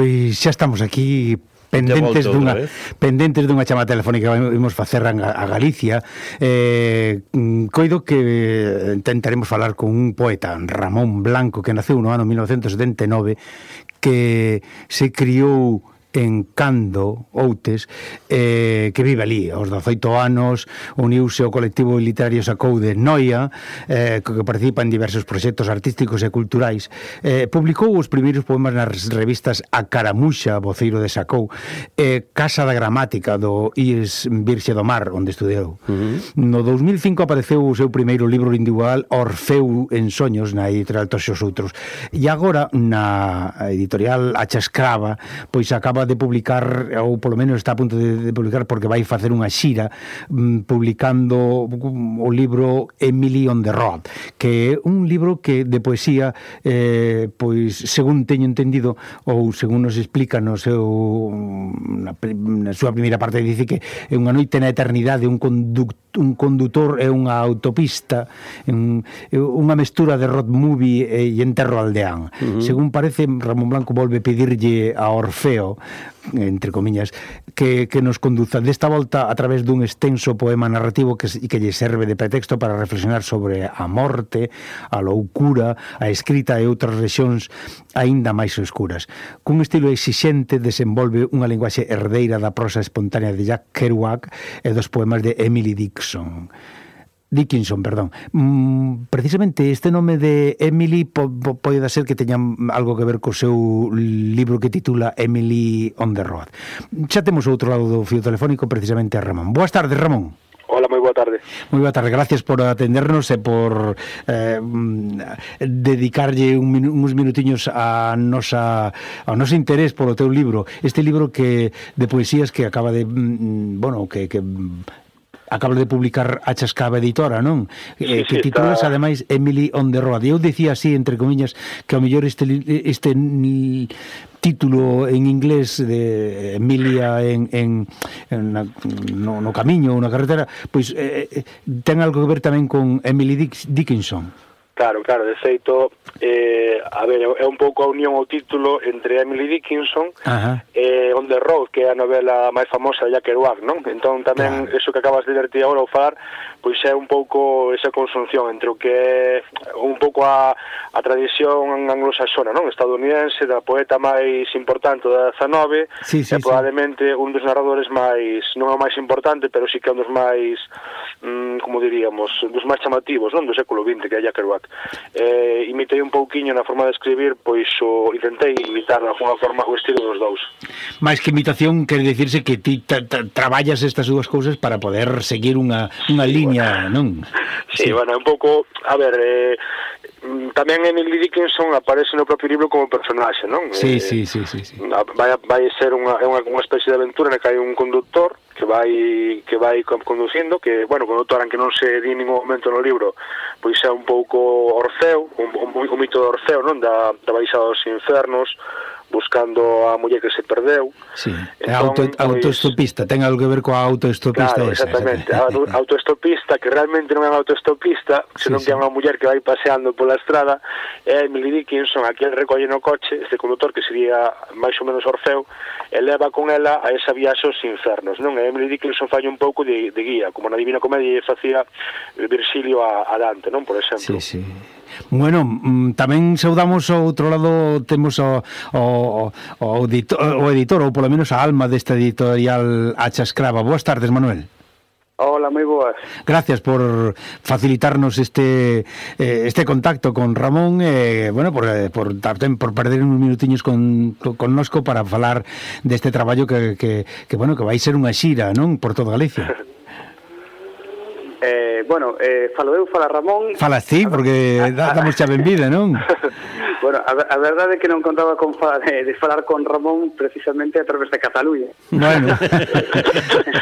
Pois xa estamos aquí pendentes dunha pendentes dunha chama telefónica que imos facer a, a Galicia. Eh, coido que intentaremos falar con un poeta, Ramón Blanco, que naceu no ano 1979, que se criou en Cando, Outes, eh, que vive ali. Aos 18 anos uniuse ao colectivo literario Sacou de Noia, eh, que participa en diversos proxectos artísticos e culturais. Eh, publicou os primeiros poemas nas revistas A Caramuxa, Voceiro de Sacou, eh, Casa da Gramática, do IES Virxe do Mar, onde estudeu. Uh -huh. No 2005 apareceu o seu primeiro libro individual, Orfeu en Soños, na editorial Toxos Outros. E agora, na editorial Achascrava, pois acaba acaba de publicar, ou polo menos está a punto de, de publicar, porque vai facer unha xira um, publicando o libro Emily on the Road, que é un libro que de poesía, eh, pois, según teño entendido, ou según nos explica no seu, na, na súa primeira parte, dice que é unha noite na eternidade, un conductor un condutor é unha autopista, unha mestura de road movie e enterro aldeán. Uh -huh. Según parece, Ramón Blanco volve pedirlle a Orfeo entre comiñas, que, que nos conduza desta volta a través dun extenso poema narrativo que, que lle serve de pretexto para reflexionar sobre a morte, a loucura, a escrita e outras rexións aínda máis oscuras. Cun estilo exixente desenvolve unha linguaxe herdeira da prosa espontánea de Jack Kerouac e dos poemas de Emily Dixon. Dickinson, perdón. Mm, precisamente este nome de Emily po, po, pode ser que teña algo que ver co seu libro que titula Emily on the Road. Xa temos outro lado do fio telefónico precisamente a Ramón. Boas tardes, Ramón. Hola, moi boa tarde. Moi boa tarde, gracias por atendernos e por eh, mm, dedicarlle un, minu uns minutiños a nosa, ao noso interés polo teu libro. Este libro que de poesías que acaba de, mm, mm, bueno, que, que acaba de publicar a Chascaba Editora, non? Eh, sí, que sí, titulas, está... ademais, Emily on the Road. E eu dicía así, entre comiñas, que ao mellor este, este título en inglés de Emilia en, en, en na, no, no camiño ou na carretera, pois eh, eh ten algo que ver tamén con Emily Dickinson. Claro, claro, de feito, eh, a ver, é un pouco a unión ao título entre Emily Dickinson e eh, On the Road, que é a novela máis famosa de Jack Kerouac, non? Entón tamén, claro. eso que acabas de verte ti agora ou falar, pois é un pouco esa consunción entre o que é un pouco a, a tradición anglosaxona, non? Estadounidense, da poeta máis importante da 19, sí, sí, e probablemente sí. un dos narradores máis, non é o máis importante, pero sí que é un dos máis como diríamos, dos máis chamativos, non, do século XX, que é Jack Kerouac. Eh, imitei un pouquiño na forma de escribir, pois o intentei imitar de alguna forma o estilo dos dous. Mais que imitación, quer dicirse que ti tra tra traballas estas dúas cousas para poder seguir unha, unha sí, liña, bueno. non? Sí, sí, bueno, un pouco, a ver, eh, tamén Emily Dickinson aparece no propio libro como personaxe, non? Sí, eh, sí, sí, sí, sí. Vai, vai ser unha, unha, unha especie de aventura na que hai un conductor que vai que vai conducindo que, bueno, con outro que non se di ningún momento no libro pois é un pouco Orfeo un, un, un mito de Orfeo, non? Da, da baixa dos infernos buscando a muller que se perdeu. Sí, entón, auto, pois, autoestopista, ten algo que ver coa autoestopista claro, esa. exactamente, a autoestopista que realmente non é unha autoestopista, senón sí, que sí. é unha muller que vai paseando pola estrada, é Emily Dickinson, aquí el recolle no coche, este conductor que sería máis ou menos Orfeo, eleva con ela a esa viaxe aos infernos, non é Emily Dickinson fai un pouco de, de guía, como na Divina Comedia facía Virxilio a, a Dante, non? Por exemplo. Sí, sí. Bueno, mm, tamén saudamos ao outro lado temos o, o, o, editor, o editor ou polo menos a alma desta editorial Achascrava. Boas tardes, Manuel. Hola, moi boas. Gracias por facilitarnos este eh, este contacto con Ramón eh, bueno, por eh, por por perder uns minutiños con con nosco para falar deste traballo que, que, que bueno, que vai ser unha xira, non, por toda Galicia. Eh, bueno, eh, falo eu, fala Ramón. Fala ti, porque dá, dá mucha benvida, non? bueno, a, a verdade é que non contaba con fa, de, de falar con Ramón precisamente a través de Cataluña. Bueno.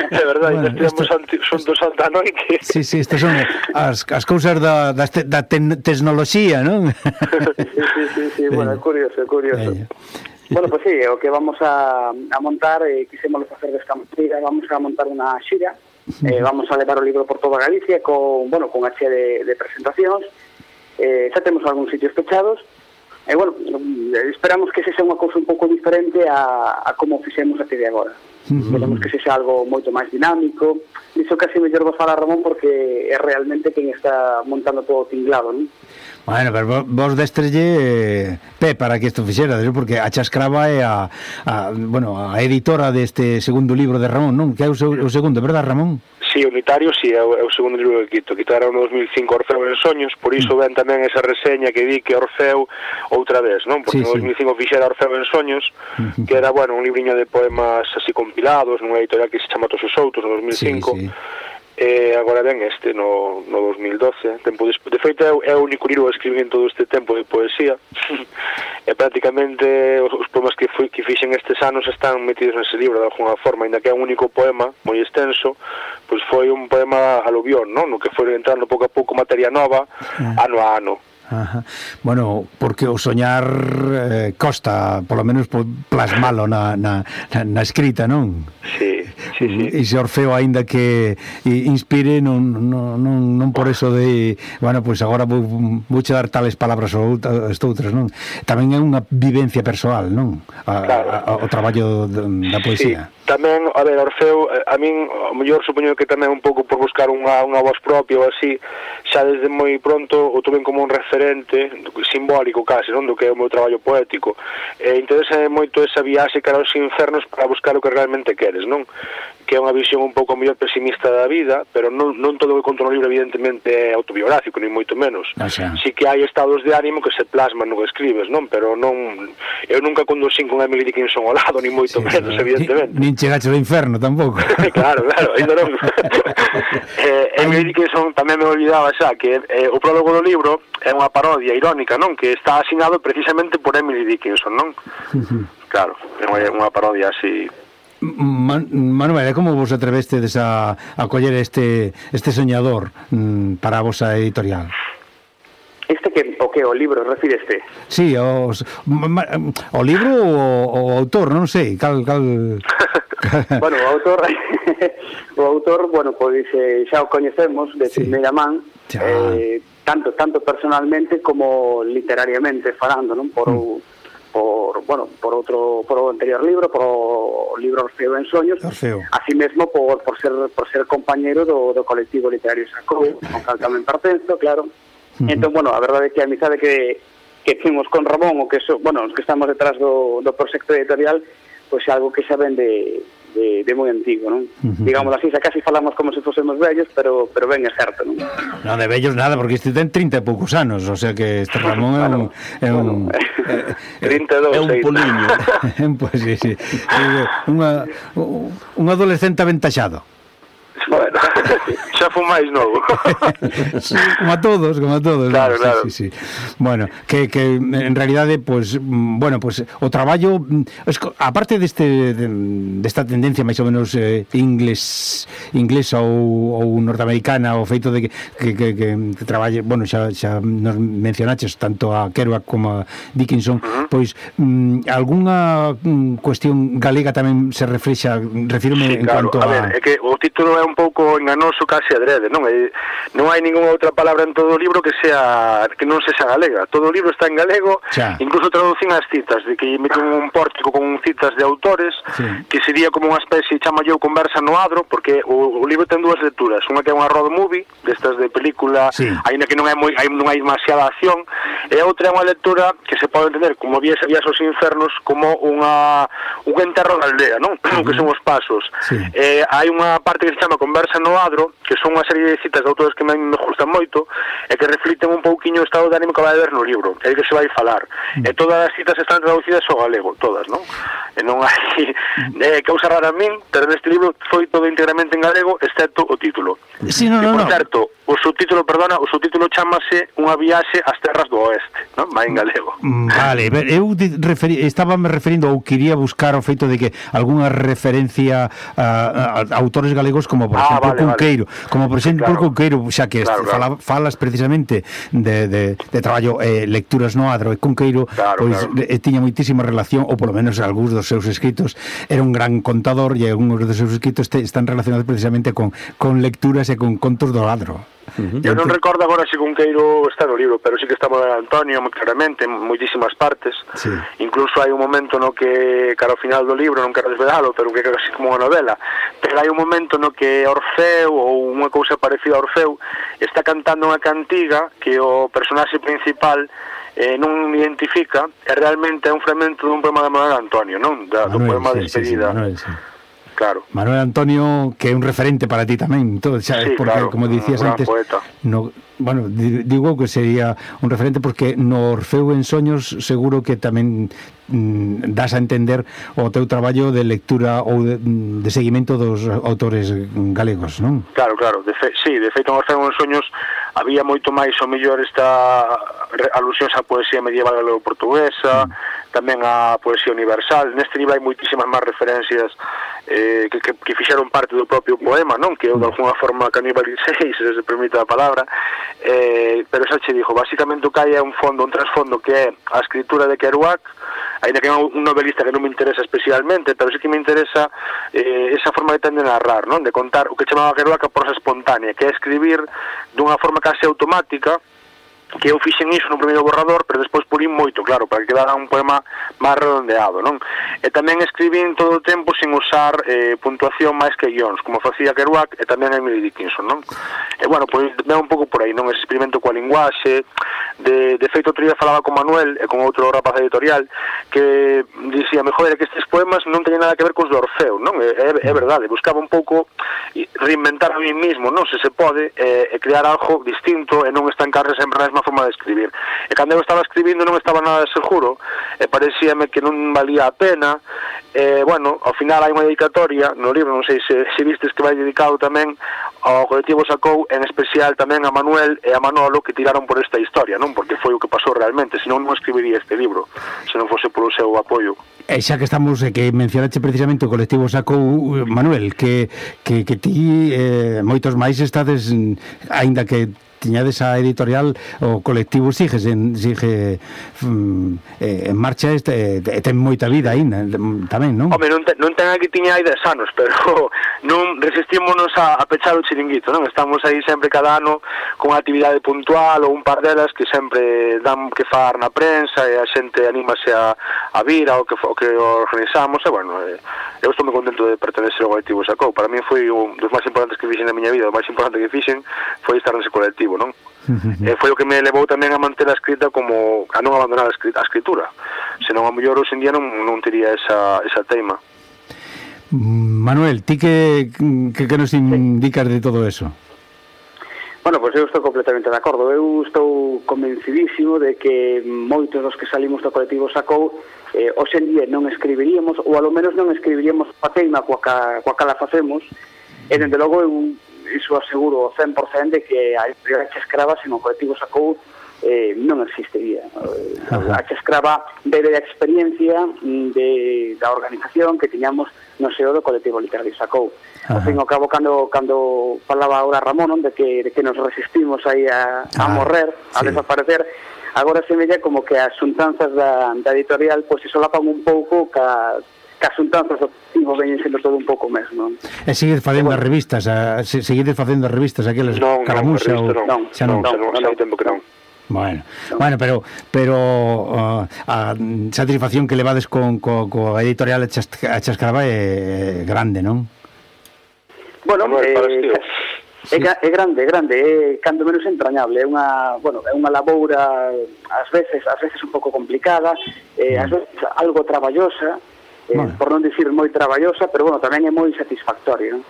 De verdade, bueno, estes isto... anti, son Santa Noite. Sí, sí, estas son as, as cousas da, da, da te, tecnoloxía, non? sí, sí, sí, sí, bueno, é curioso, é curioso. Bello. Bueno, pues sí, o que vamos a, a montar, eh, quisemos facer desde vamos a montar unha xira. Eh, vamos a levar o libro por toda Galicia con, bueno, con H de, de presentacións. Eh, xa temos algúns sitios pechados. E, eh, bueno, mm, esperamos que se sea unha cousa un pouco diferente a, a como fixemos até de agora. Uh -huh. Queremos que se sea algo moito máis dinámico. Iso casi mellor vos falar Ramón porque é realmente quen está montando todo o tinglado, non? Bueno, pero vos destrelle eh, P para que isto fixera, porque a Chascrava é a, a, bueno, a editora deste segundo libro de Ramón, non? Que é o, seu, o segundo, verdad, Ramón? Sí, unitario, sí, é o, é o segundo libro que quito. Quitaron no 2005 Orfeo en Soños, por iso mm. ven tamén esa reseña que di que Orfeu outra vez, non? Porque sí, no 2005 sí. fixera Orfeo en Soños, mm-hmm. que era, bueno, un libriño de poemas así compilados, nunha editorial que se chama Todos os Outros, no 2005. Sí, sí E agora ben este no, no 2012 tempo de, De feito é, é o único libro que escribí en todo este tempo de poesía. E prácticamente os, os poemas que, fui, que fixen estes anos están metidos nese libro de alguna forma ainda que é un único poema moi extenso pois foi un poema aluvión non? no que foi entrando pouco a pouco materia nova ah. ano a ano. Ajá. Bueno, porque o soñar eh, costa, polo menos plasmalo na, na, na escrita, non? Sí, sí, sí. E se Orfeo, aínda que inspire, non, non, non, non por eso de... Bueno, pois pues agora vou, vou che dar tales palabras ou estoutras, non? Tamén é unha vivencia persoal, non? A, claro. a, o traballo da poesía. Sí. Tamén, a ver, Orfeo, eh, a min, o mellor supoño que tamén un pouco por buscar unha, unha voz propia ou así, xa desde moi pronto o tuven como un referente diferente, simbólico case, non do que é o meu traballo poético. E interesa moito esa viaxe cara aos infernos para buscar o que realmente queres, non? que é unha visión un pouco mellor pesimista da vida, pero non, non todo o contorno libro evidentemente é autobiográfico, ni moito menos. Ah, o sea. Si que hai estados de ánimo que se plasman no que escribes, non? Pero non eu nunca conducín con Emily Dickinson ao lado, ni moito sí, menos, pero... evidentemente. Nin chegaches ao inferno tampouco. claro, claro, ainda non. eh, Emily Dickinson tamén me olvidaba xa que eh, o prólogo do libro é unha parodia irónica, non? Que está asignado precisamente por Emily Dickinson, non? Claro, é unha parodia así Man, Manuel, ¿eh? como vos atrevestes a, a coller este, este soñador mm, para a vosa editorial? Este que o que o libro refireste? Sí, os, ma, o libro ou o autor, non sei, cal cal Bueno, o autor o autor, bueno, pois eh, xa o coñecemos de sí. primeira man, eh tanto tanto personalmente como literariamente falando, non? Por mm por, bueno, por outro por o anterior libro, por o libro Orfeo en Soños, Orfeo. así mesmo por, por ser por ser compañeiro do, do colectivo literario Sacou, con cal tamén pertenzo, claro. Uh -huh. Entón, bueno, a verdade é que a amizade que que temos con Ramón, o que so, bueno, os que estamos detrás do, do proxecto editorial, pois pues, algo que xa vende de, de moi antigo, non? Uh -huh. Digamos así, xa casi falamos como se fosemos vellos, pero pero ben é certo, non? Non de vellos nada, porque isto ten 30 e poucos anos, o sea que este Ramón é un... É un é, 32, é un poliño. pois, sí, sí. Unha, un adolescente aventaxado. Bueno, xa fun máis novo. sí, como a todos, como a todos. Claro, ¿no? sí, claro. Sí, sí. Bueno, que, que en realidade, pues, bueno, pues, o traballo, es, aparte deste, de, desta de tendencia máis ou menos eh, inglés, inglesa ou, ou norteamericana, o feito de que, que, que, que, que traballe, bueno, xa, xa nos mencionaches tanto a Kerouac como a Dickinson, uh -huh. pois, mm, algunha mm, cuestión galega tamén se reflexa, refirme sí, en claro. cuanto a... A ver, é que o título é un pouco enganoso case adrede, non? E non hai ningunha outra palabra en todo o libro que sea que non sexa galega. Todo o libro está en galego, xa. incluso traducín as citas, de que meten un pórtico con citas de autores, sí. que sería como unha especie, chama eu conversa no adro, porque o, o libro ten dúas lecturas, unha que é unha road movie, destas de película, sí. aínda que non é moi hai, non hai demasiada acción, e a outra é unha lectura que se pode entender como vias, vias aos infernos como unha un enterro da aldea, non? Uh -huh. que son os pasos. Sí. Eh, hai unha parte que se chama Conversa no Adro, que son unha serie de citas de autores que me, me gustan moito, e que refliten un pouquiño o estado de ánimo que vai haber no libro, é que se vai falar. Uh -huh. E todas as citas están traducidas ao galego, todas, non? E non hai... Mm. Eh, causa rara a min, pero neste libro foi todo integramente en galego, excepto o título. Sí, no, no, e, por no. certo, o subtítulo, perdona, o subtítulo chamase Unha viaxe ás terras do oeste, non? Vai en galego. Mm, vale, eu referi, estaba me referindo ou quería buscar o feito de que algunha referencia a, a, a autores galegos como por ah, exemplo vale, Cunqueiro, vale. como por exemplo claro. Cunqueiro, xa que claro, claro. Fala, falas precisamente de, de, de traballo e eh, lecturas no adro e Cunqueiro claro, pois claro. Eh, tiña moitísima relación ou polo menos algúns dos seus escritos era un gran contador e algúns dos seus escritos te, están relacionados precisamente con, con lecturas e con contos do adro. Uh -huh. Eu non recordo agora se Cunqueiro está no libro, pero sí que está Manuel Antonio, moi claramente, en moitísimas partes. Sí. Incluso hai un momento no que, cara ao final do libro, non quero desvelalo, pero que é casi como unha novela, pero hai un momento no que Orfeu, ou unha cousa parecida a Orfeu, está cantando unha cantiga que o personaxe principal eh, non identifica, e realmente é un fragmento dun poema de Manuel Antonio, non? Da, do poema sí, Despedida. Sí, sí, Manuel, sí. Claro. Manuel Antonio, que é un referente para ti tamén, todo, sabes, sí, porque claro, como dicías antes, poeta. no bueno, digo que sería un referente porque no Orfeu en Soños seguro que tamén mm, das a entender o teu traballo de lectura ou de, mm, de seguimento dos autores galegos, non? Claro, claro, de fe, sí, de feito en Orfeu en Soños había moito máis ou mellor esta alusións á poesía medieval galego-portuguesa, mm. tamén á poesía universal, neste libro hai moitísimas máis referencias eh, que, que, que fixeron parte do propio poema, non? Que eu de alguna forma canibalicei, se se permite a palabra, eh, pero xa che dixo, basicamente o que hai é un fondo, un trasfondo que é a escritura de Kerouac, ainda que é un novelista que non me interesa especialmente, pero sí que me interesa eh, esa forma que ten de narrar, non? De contar o que chamaba Kerouac a prosa espontánea, que é escribir dunha forma case automática, que eu fixen iso no primeiro borrador, pero despois purín moito, claro, para que quedara un poema máis redondeado, non? E tamén escribín todo o tempo sin usar eh, puntuación máis que guións, como facía Kerouac e tamén Emily Dickinson, non? E bueno, pois me un pouco por aí, non? Ese experimento coa linguaxe, de, de feito, outro día falaba con Manuel e con outro rapaz editorial, que dicía, me joder, que estes poemas non teñen nada que ver cos do Orfeo, non? É, é, é verdade, buscaba un pouco reinventar a mí mismo, non? Se se pode, eh, e crear algo distinto e non estancarse sempre na mesma forma de escribir. E cando eu estaba escribindo non estaba nada seguro, e parecíame que non valía a pena, e, bueno, ao final hai unha dedicatoria no libro, non sei se, se vistes que vai dedicado tamén ao colectivo Sacou, en especial tamén a Manuel e a Manolo que tiraron por esta historia, non? Porque foi o que pasou realmente, senón non escribiría este libro, se non fose polo seu apoio. E xa que estamos, que mencionaste precisamente o colectivo Sacou, Manuel, que, que, que ti eh, moitos máis estades, mm, aínda que tiñades a editorial o colectivo sigue en, sigue mm, eh, en marcha este, e ten moita vida aínda tamén, non? Home, non, te, non ten aquí tiñades anos, pero non resistímonos a, a pechar o chiringuito, non? Estamos aí sempre cada ano con actividade puntual ou un par delas que sempre dan que far na prensa e a xente anímase a, a vir ao que, o que organizamos e, bueno, eh, eu estou moi contento de pertenecer ao colectivo Sacou. Para mí foi un dos máis importantes que fixen na miña vida, o máis importante que fixen foi estar nese colectivo creativo, non? e foi o que me levou tamén a manter a escrita como a non abandonar a, escrita, a escritura senón a mellor hoxe en día non, non tería esa, esa teima mm, Manuel, ti que, que, que nos indicas de todo eso? Bueno, pois pues eu estou completamente de acordo. Eu estou convencidísimo de que moitos dos que salimos do colectivo Sacou eh, hoxe en día non escribiríamos ou alo menos non escribiríamos a teima coa, ca, coa cala facemos e dende logo eu iso aseguro 100% de que a Hacha Escrava, sen o colectivo sacou, eh, non existiría. A Hacha Escrava bebe a experiencia mm, de, da organización que tiñamos no seo do colectivo literario sacou. Ao fin ao cabo, cando, cando falaba ahora Ramón, de que, de que nos resistimos aí a, a ah, morrer, a sí. desaparecer, agora se mella como que as xuntanzas da, da editorial pois pues, se solapan un pouco ca, casuntanzas do activo veñen sendo todo un pouco máis, non? E seguir facendo bueno, as revistas, a, se, facendo as revistas aquelas non, caramuxa non, revista, ou... Non, xa non, non, non, non, non, tempo que non. Bueno, bueno, pero pero uh, a satisfacción que levades con co, co editorial a Chascaraba é grande, non? Bueno, eh, sí. é, é grande, é grande, é cando menos entrañable, é unha, bueno, é unha laboura ás veces, ás veces un pouco complicada, eh, ás mm. veces algo traballosa, Eh, vale. por non dicir moi traballosa, pero bueno, tamén é moi satisfactorio, non?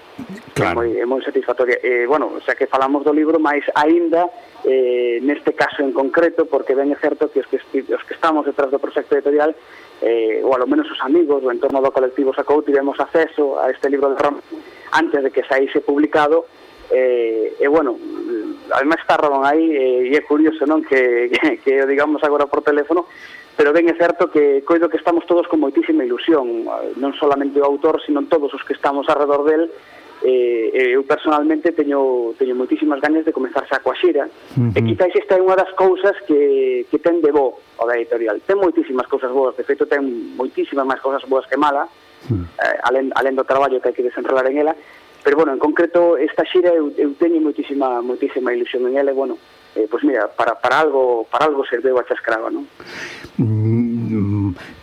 Claro. É moi, é moi satisfactoria. Eh, bueno, xa que falamos do libro, máis aínda eh, neste caso en concreto, porque ben é certo que os que, os que estamos detrás do proxecto editorial eh, ou alo menos os amigos do entorno do colectivo Sacou tivemos acceso a este libro de Ram antes de que saíse publicado eh, e eh, bueno, además está Ramón aí eh, e é curioso non que, que, que digamos agora por teléfono pero ben é certo que coido que estamos todos con moitísima ilusión, non solamente o autor, sino todos os que estamos alrededor del, eh, eh, eu personalmente teño, teño moitísimas ganas de comenzar xa coa xira uh -huh. e quizáis esta é unha das cousas que, que ten de bo o da editorial ten moitísimas cousas boas, de feito ten moitísimas máis cousas boas que mala uh -huh. eh, alén, alén do traballo que hai que desenrolar en ela pero bueno, en concreto esta xira eu, eu teño moitísima, moitísima ilusión en ela e bueno, eh, pois mira, para, para algo para algo serveu a chascraba, non? Mm,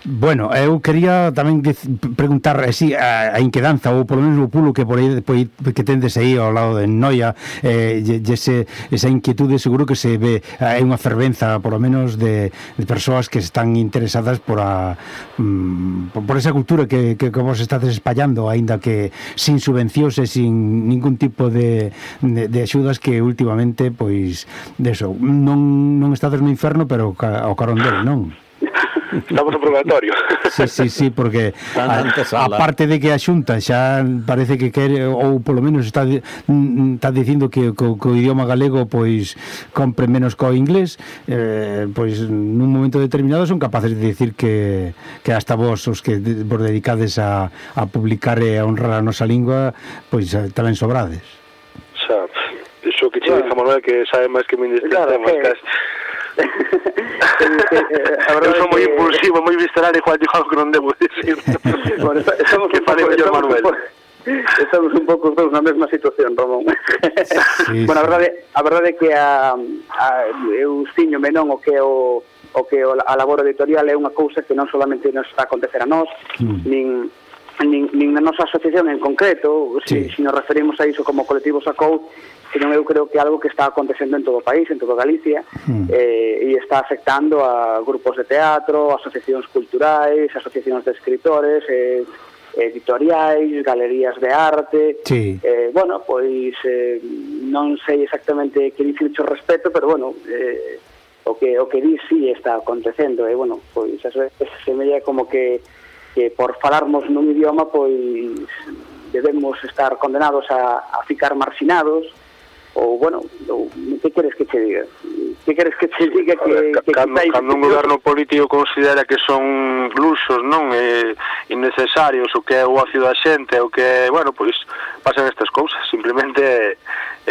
bueno, eu quería tamén preguntar eh, así a, a inquedanza ou polo menos o pulo que por aí depois que tendes aí ao lado de Noia, eh e, ese, esa inquietude seguro que se ve eh, hai unha fervenza polo menos de, de persoas que están interesadas por a mm, por, esa cultura que, que, que vos estades espallando aínda que sin subvencións e sin ningún tipo de, de, de axudas que últimamente pois de eso, non, non estades no inferno pero ca, ao carón dele, non? Estamos no probatorio. Sí, sí, sí, porque a, a parte de que a Xunta xa parece que quere ou polo menos está mm, está dicindo que co, co idioma galego pois compre menos co inglés, eh, pois nun momento determinado son capaces de decir que que hasta vos os que vos dedicades a a publicar e a honrar a nosa lingua, pois eh, tamén sobrades. Xa, iso que che dixo Manuel que sabe máis que min deste claro, tema, que eu sou moi impulsivo, moi visceral, igual dijo algo que non debo dicir. bueno, estamos que fale mellor, Manuel. Estamos un pouco todos na mesma situación, Ramón. Sí, bueno, a verdade, a verdade é que a, a, eu siño menón o que o o que a labor editorial é unha cousa que non solamente nos está a acontecer a nós, mm. nin nin, nin na nosa asociación en concreto, sí. se, si nos referimos a iso como colectivo Sacou, senón eu creo que é algo que está acontecendo en todo o país, en todo Galicia, mm. eh, e está afectando a grupos de teatro, asociacións culturais, asociacións de escritores, eh, editoriais, galerías de arte, sí. eh, bueno, pois eh, non sei exactamente que dicircho respeto, pero bueno, eh, o que o que di si sí, está acontecendo, e eh, bueno, pois as veces se me como que que por falarmos nun idioma pois debemos estar condenados a, a ficar marxinados, ou bueno, ou, que queres que che diga? Que queres que che diga que, ver, que cando, cando un goberno político considera que son luxos, non? E innecesarios, o que é o ocio da xente, o que, bueno, pois pasan estas cousas, simplemente é,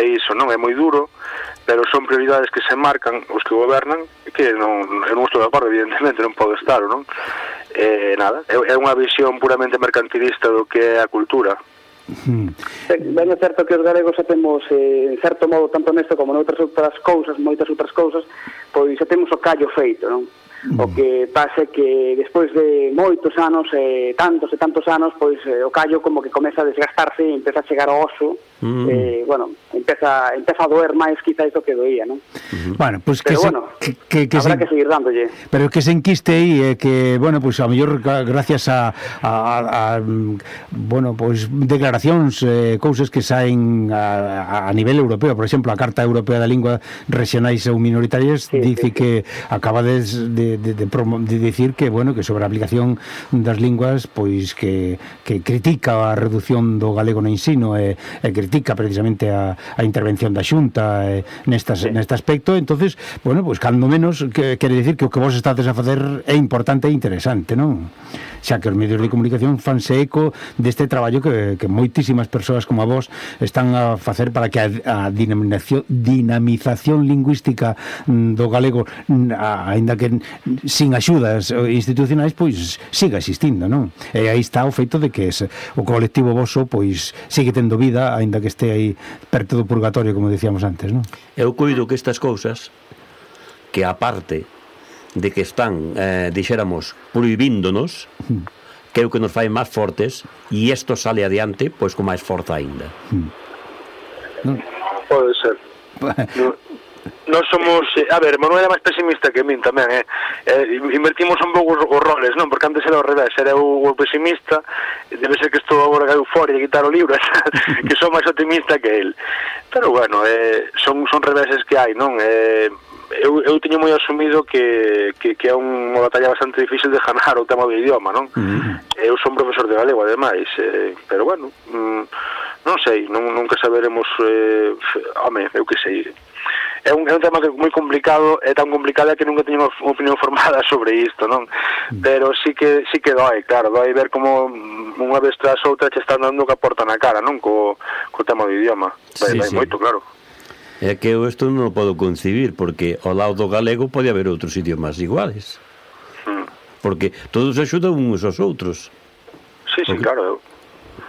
é iso, non? É moi duro, pero son prioridades que se marcan os que gobernan, que non, eu non estou de acordo, evidentemente, non pode estar, non? Eh, nada, é, é unha visión puramente mercantilista do que é a cultura, Hmm. Eh, ben é certo que os galegos xa temos, eh, en certo modo, tanto neste como noutras outras cousas, moitas outras cousas, pois xa temos o callo feito, non? Mm. O que pasa é que despois de moitos anos, eh, tantos e tantos anos, pois eh, o callo como que comeza a desgastarse e empeza a chegar ao oso, mm. eh, bueno, empeza, empeza a doer máis quizáis do que doía, non? Mm. Bueno, pois pues que, Pero, se, bueno, que, que, que, habrá se... que seguir dándolle. Pero que se enquiste aí, eh, que, bueno, pois pues, a mellor gracias a, a, a, a bueno, pois pues, declaracións, eh, cousas que saen a, a nivel europeo, por exemplo, a Carta Europea da Lingua Regionais ou Minoritarias sí, dice sí. que acabades de de, de, de, de decir que bueno que sobre a aplicación das linguas pois que, que critica a reducción do galego no ensino e, e critica precisamente a, a intervención da Xunta e, nestas, sí. neste aspecto entonces bueno, pois cando menos que, quere decir que o que vos estades a facer é importante e interesante, non? Xa que os medios de comunicación fanse eco deste traballo que, que moitísimas persoas como a vos están a facer para que a, a dinamización, dinamización lingüística mm, do galego aínda que sin axudas institucionais, pois siga existindo, non? E aí está o feito de que ese, o colectivo voso pois sigue tendo vida, aínda que este aí perto do purgatorio, como decíamos antes, non? Eu cuido que estas cousas que aparte de que están, eh, dixéramos, proibíndonos, mm. que é o que nos fai máis fortes, e isto sale adiante, pois con máis forza aínda. Mm. Non? Pode ser. no, non somos, eh, a ver, Manuel é máis pesimista que min tamén, eh? eh invertimos un pouco os roles, non? Porque antes era ao revés, era o, o pesimista, debe ser que estou agora que euforia de quitar o libro, que son máis optimista que el. Pero bueno, eh, son, son reveses que hai, non? Eh, eu, eu teño moi asumido que, que, que é unha batalla bastante difícil de ganar o tema do idioma, non? Uh -huh. Eu son profesor de galego, ademais, eh, pero bueno, mm, non sei, non, nunca saberemos, eh, home, eu que sei, é un, é un tema que é moi complicado, é tan complicado que nunca teño unha opinión formada sobre isto, non? Mm. Pero sí que sí que dói, claro, dói ver como unha vez tras outra che están dando que aporta na cara, non? Co, co tema do idioma. Dai, sí, dai sí. moito, claro. É que eu isto non o podo concibir, porque ao lado do galego pode haber outros idiomas iguales. Mm. Porque todos axudan uns aos outros. Sí, sí, porque... claro, eu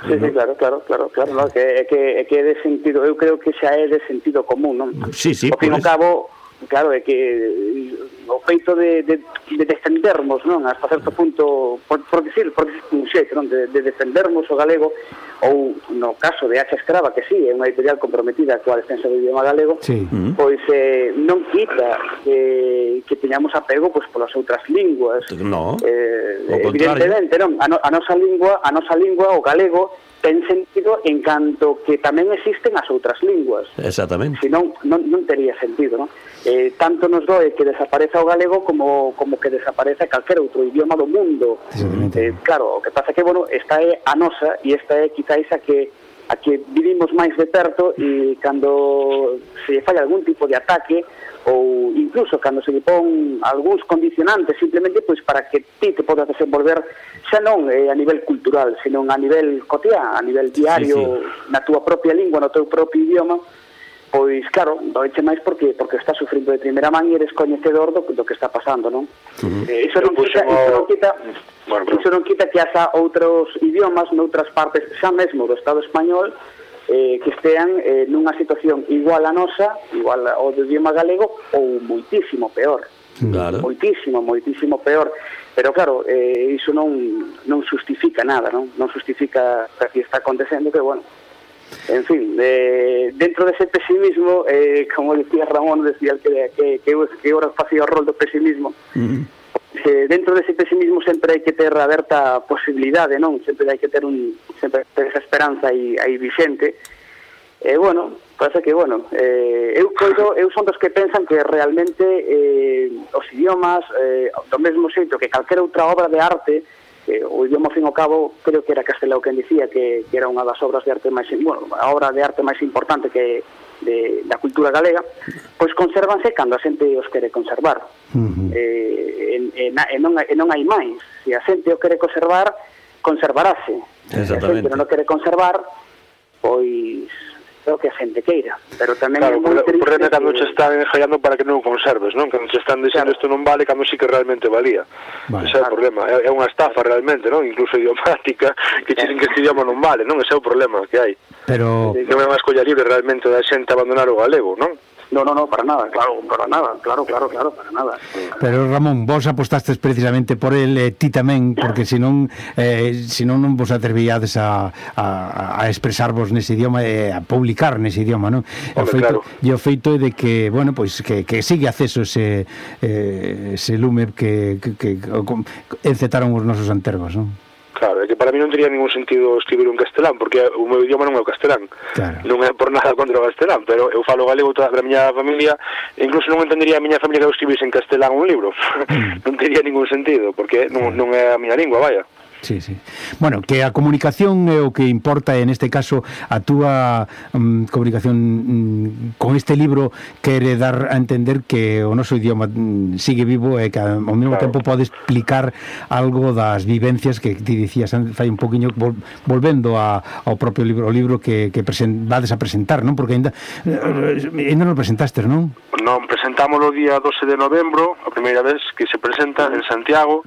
Sí, sí, claro, claro, claro, claro, no, que, que, que é de sentido, eu creo que xa é de sentido común, non? Sí, sí, Porque no eso. cabo claro, é que eh, o feito de, de, de defendermos, non, hasta certo punto, por, por decir, por decir, un xeito, non, de, de defendermos o galego, ou no caso de Hacha Escrava, que sí, é unha editorial comprometida coa defensa do idioma galego, sí. Mm-hmm. pois eh, non quita que, que teñamos apego pois, polas outras linguas. No, eh, evidentemente, non, a, no, a nosa lingua, a nosa lingua, o galego, ten sentido en canto que tamén existen as outras linguas. Exactamente. Si non, non, non tería sentido, non? eh, tanto nos doe que desapareza o galego como, como que desapareza calquer outro idioma do mundo. Eh, claro, o que pasa que, bueno, esta é a nosa e esta é quizáis a que a que vivimos máis de perto e cando se falla algún tipo de ataque ou incluso cando se lle pon algúns condicionantes simplemente pois para que ti te podas desenvolver xa non eh, a nivel cultural, senón a nivel cotiá, a nivel diario, sí, sí. na túa propia lingua, no teu propio idioma, pois claro, doiche máis porque porque está sufrindo de primeira man e eres coñecedor do, do que está pasando, non? Uh -huh. eh, iso, non quita, iso non quita bueno, iso non quita que haxa outros idiomas noutras partes xa mesmo do Estado español eh, que estean eh, nunha situación igual a nosa, igual ao do idioma galego ou muitísimo peor. Mm. Claro. Moitísimo, moitísimo peor. Pero claro, eh, iso non, non justifica nada, non? Non justifica o que está acontecendo, que bueno, En fin, eh, dentro dese pesimismo, eh, como decía Ramón, decía que, que, que, que ahora facía o rol do pesimismo, uh -huh. eh, dentro dese pesimismo sempre hai que ter aberta posibilidade, non? Sempre hai que ter, un, sempre ter esa esperanza aí, aí vixente, E, eh, bueno, pasa que, bueno, eh, eu coido, eu son dos que pensan que realmente eh, os idiomas, eh, do mesmo xeito que calquera outra obra de arte, eh, o idioma fin ao cabo creo que era Castelao quen dicía que, que era unha das obras de arte máis bueno, a obra de arte máis importante que de, da cultura galega pois consérvanse cando a xente os quere conservar. Uh -huh. eh, en, e, e, non, e non hai máis. Se a xente o quere conservar conservarase. Se a xente non o quere conservar pois o que a xente queira pero tamén claro, é moi triste o problema é cando que... están enjallando para que non conserves non? Cando che están dicindo isto claro. non vale cando sí que realmente valía. Vale. ese é o problema é, é unha estafa realmente non? Incluso idiomática que che dicen que este idioma non vale non? Ese é o problema que hai. Pero... Non é unha escolla libre realmente da xente abandonar o galego, non? No, no, no, para nada, claro, para nada, claro, claro, claro, para nada. Pero Ramón, vos apostastes precisamente por el eh, ti tamén, porque senón eh, senón non vos atrevíades a, a, a expresarvos nese idioma e eh, a publicar nese idioma, non? E o feito, claro. e o feito é de que, bueno, pois que, que sigue acceso ese, eh, ese lume que, que, que, que encetaron os nosos antergos, non? Claro, é que para mí non tería ningún sentido escribir en castelán, porque o meu idioma non é o castelán. Claro. Non é por nada contra o castelán, pero eu falo galego toda a miña familia, incluso non entendería a miña familia que eu escribise en castelán un libro. Mm. non tería ningún sentido, porque non, non é a miña lingua, vaya. Sí, sí. Bueno, que a comunicación é o que importa en este caso a túa um, comunicación um, con este libro quere dar a entender que o noso idioma um, sigue vivo e que ao mesmo claro. tempo pode explicar algo das vivencias que ti dicías fai un poquinho vol, volvendo a, ao propio libro, o libro que, que present, vades a presentar, non? Porque ainda, eh, ainda non presentaste, non? Non, presentámoslo o día 12 de novembro, a primeira vez que se presenta en Santiago,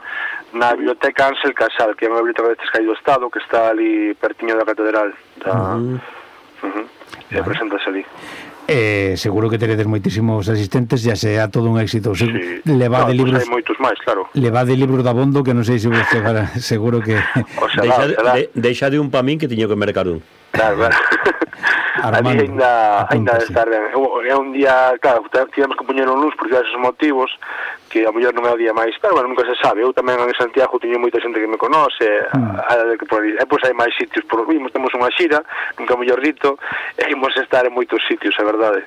na biblioteca Ansel Casal, que é unha biblioteca de Tescai do Estado, que está ali pertiño da catedral. Da... Uh -huh. Uh -huh. E vale. ali. Eh, seguro que teredes moitísimos asistentes, ya sea todo un éxito. Se, sí. Levade no, libros. Pues hai moitos máis, claro. Levade libros da bondo que non sei se vos chegará, seguro que. O sea, deixade, de, deixade un pa min que tiño que mercar un. Claro, claro. Armando, ali ainda, ainda sí. estar ben. É un día, claro, tivemos que poñer un luz por diversos motivos, que a mellor non é o día máis, pero bueno, nunca se sabe. Eu tamén en Santiago teño moita xente que me conoce, mm. a, a, que por ali, e pois hai máis sitios por vimos, temos unha xira, nunca mellor dito, e imos estar en moitos sitios, a verdade.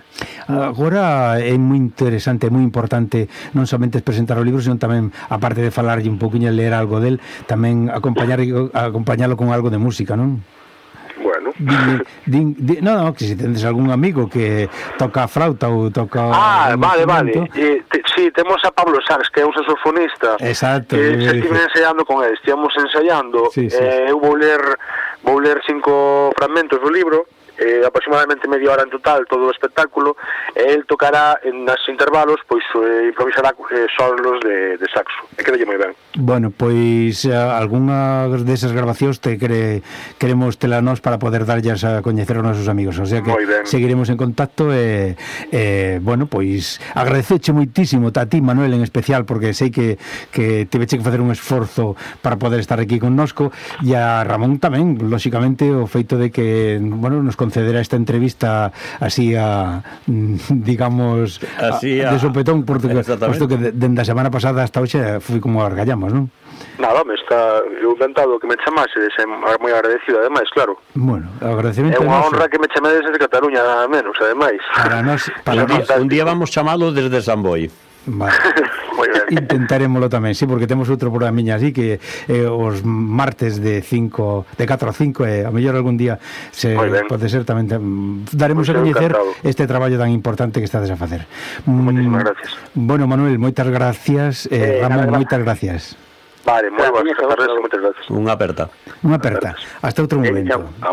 Agora é moi interesante, moi importante non somente presentar o libro, senón tamén aparte de falarlle un poquinho ler algo del, tamén acompañar acompañalo con algo de música, non? din, din, din, no, no, que se tendes algún amigo que toca a frauta ou toca Ah, vale, vale. E, te, sí, temos a Pablo Sars, que é un saxofonista. Exacto. Que se estive ensaiando con ele, estivemos ensaiando. Sí, sí. Eh, eu vou ler vou ler cinco fragmentos do libro eh, aproximadamente media hora en total todo o espectáculo e el tocará en nas intervalos pois eh, improvisará eh, solos de, de saxo. E quedalle moi ben. Bueno, pois eh, algunha desas grabacións te cre, queremos tela nós para poder darllas a coñecer aos nosos amigos o sea que seguiremos en contacto e, eh, bueno, pois agradeceche moitísimo a ti Manuel en especial porque sei que, que teveche que facer un esforzo para poder estar aquí connosco e a Ramón tamén, lóxicamente o feito de que bueno, nos conceder a esta entrevista así a, mm, digamos, así a, a, de sopetón, porque, posto que dende a semana pasada hasta hoxe fui como argallamos, non? Nada, me está eu encantado que me chamase, moi agradecido ademais, claro. Bueno, agradecemento. É unha honra que me chamades desde Cataluña, nada menos, ademais. Para nós, para nós, un día vamos chamalo desde Samboy. Vale. Intentaremoslo tamén, sí, porque temos outro programiña así que eh, os martes de 5 de 4 a 5 eh, a mellor algún día se pode ser tamén daremos pues a coñecer este traballo tan importante que estades a facer. Moitísimas mm, gracias. Bueno, Manuel, moitas gracias. Eh, eh Ramón, moitas gracias. Vale, moi boas tardes, moitas gracias. Unha aperta. Unha aperta. Hasta outro momento. Eh, chao. A